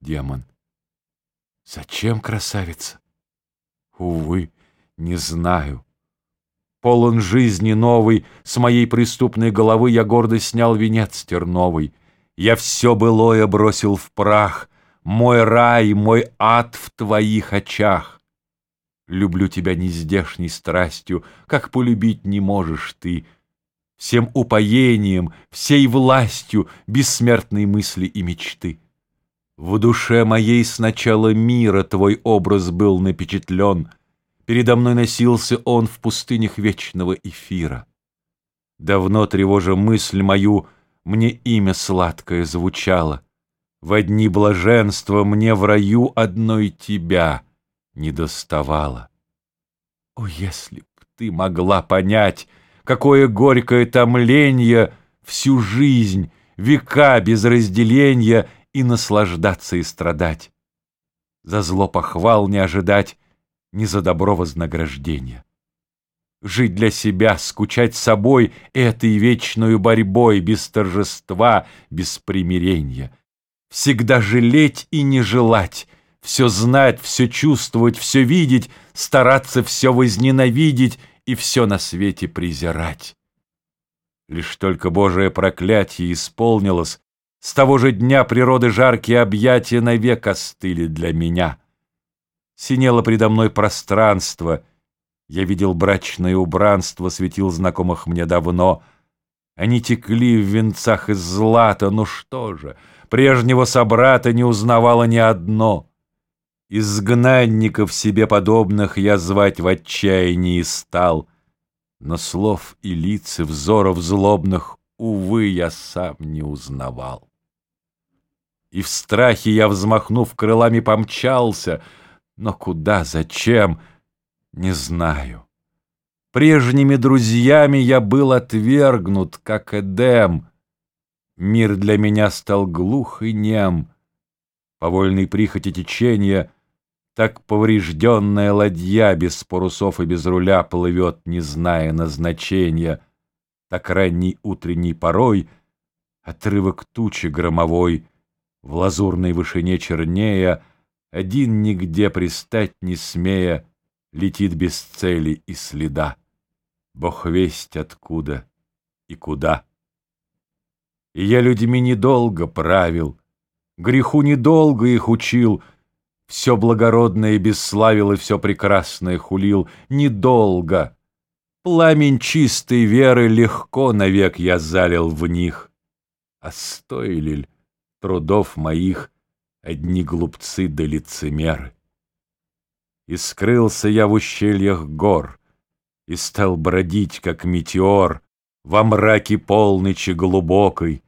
демон. Зачем, красавица? Увы, не знаю. Полон жизни новый, с моей преступной головы я гордо снял венец терновый. Я все былое бросил в прах, мой рай, мой ад в твоих очах. Люблю тебя нездешней страстью, как полюбить не можешь ты. Всем упоением, всей властью бессмертной мысли и мечты. В душе моей сначала мира твой образ был напечатлен, Передо мной носился он в пустынях вечного эфира. Давно тревожа мысль мою, мне имя сладкое звучало. В одни блаженства мне в раю одной тебя не доставало. О, если б ты могла понять, какое горькое томление всю жизнь, века без разделения — и наслаждаться и страдать. За зло похвал не ожидать, ни за добро вознаграждения. Жить для себя, скучать собой этой вечную борьбой, без торжества, без примирения. Всегда жалеть и не желать, все знать, все чувствовать, все видеть, стараться все возненавидеть и все на свете презирать. Лишь только Божие проклятие исполнилось, с того же дня природы жаркие объятия навек остыли для меня. Синело предо мной пространство, я видел брачное убранство, светил знакомых мне давно. Они текли в венцах из злата, ну что же, прежнего собрата не узнавало ни одно. Изгнанников себе подобных я звать в отчаянии стал, но слов и лиц и взоров злобных, увы, я сам не узнавал. И в страхе я, взмахнув крылами, помчался, но куда, зачем, не знаю. Прежними друзьями я был отвергнут, как Эдем. Мир для меня стал глух и нем. По вольной прихоти течения так поврежденная ладья без парусов и без руля плывет, не зная назначения. Так ранней утренней порой отрывок тучи громовой — в лазурной вышине чернея, Один нигде пристать не смея, Летит без цели и следа. Бог весть откуда и куда. И я людьми недолго правил, Греху недолго их учил, Все благородное бесславил И все прекрасное хулил. Недолго. Пламень чистой веры Легко навек я залил в них. А стоили ль трудов моих одни глупцы да лицемеры. И скрылся я в ущельях гор, и стал бродить, как метеор, во мраке полночи глубокой,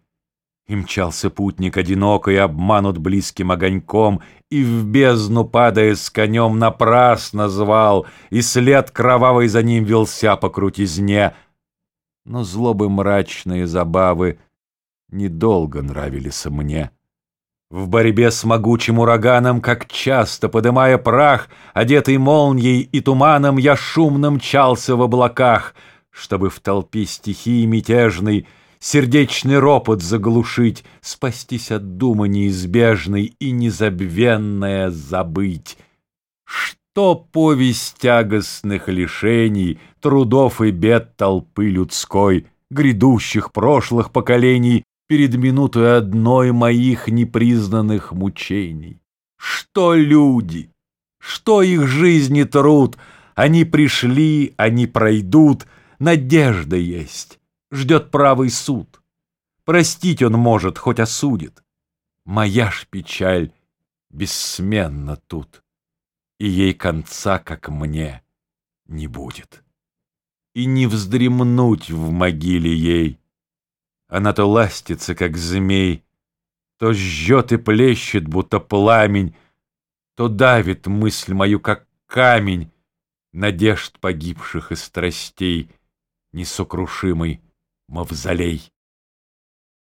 и мчался путник одинокой, обманут близким огоньком, И в бездну, падая с конем, напрасно звал, И след кровавый за ним велся по крутизне. Но злобы мрачные забавы недолго нравились мне. В борьбе с могучим ураганом, как часто, подымая прах, одетый молнией и туманом, я шумно мчался в облаках, чтобы в толпе стихии мятежной сердечный ропот заглушить, спастись от думы неизбежной и незабвенное забыть. Что повесть тягостных лишений, трудов и бед толпы людской, грядущих прошлых поколений, перед минутой одной моих непризнанных мучений. Что люди, что их жизнь и труд, они пришли, они пройдут, надежда есть, ждет правый суд. Простить он может, хоть осудит. Моя ж печаль бессменна тут, и ей конца, как мне, не будет. И не вздремнуть в могиле ей, она то ластится, как змей, То жжет и плещет, будто пламень, То давит мысль мою, как камень, Надежд погибших и страстей, Несокрушимый мавзолей.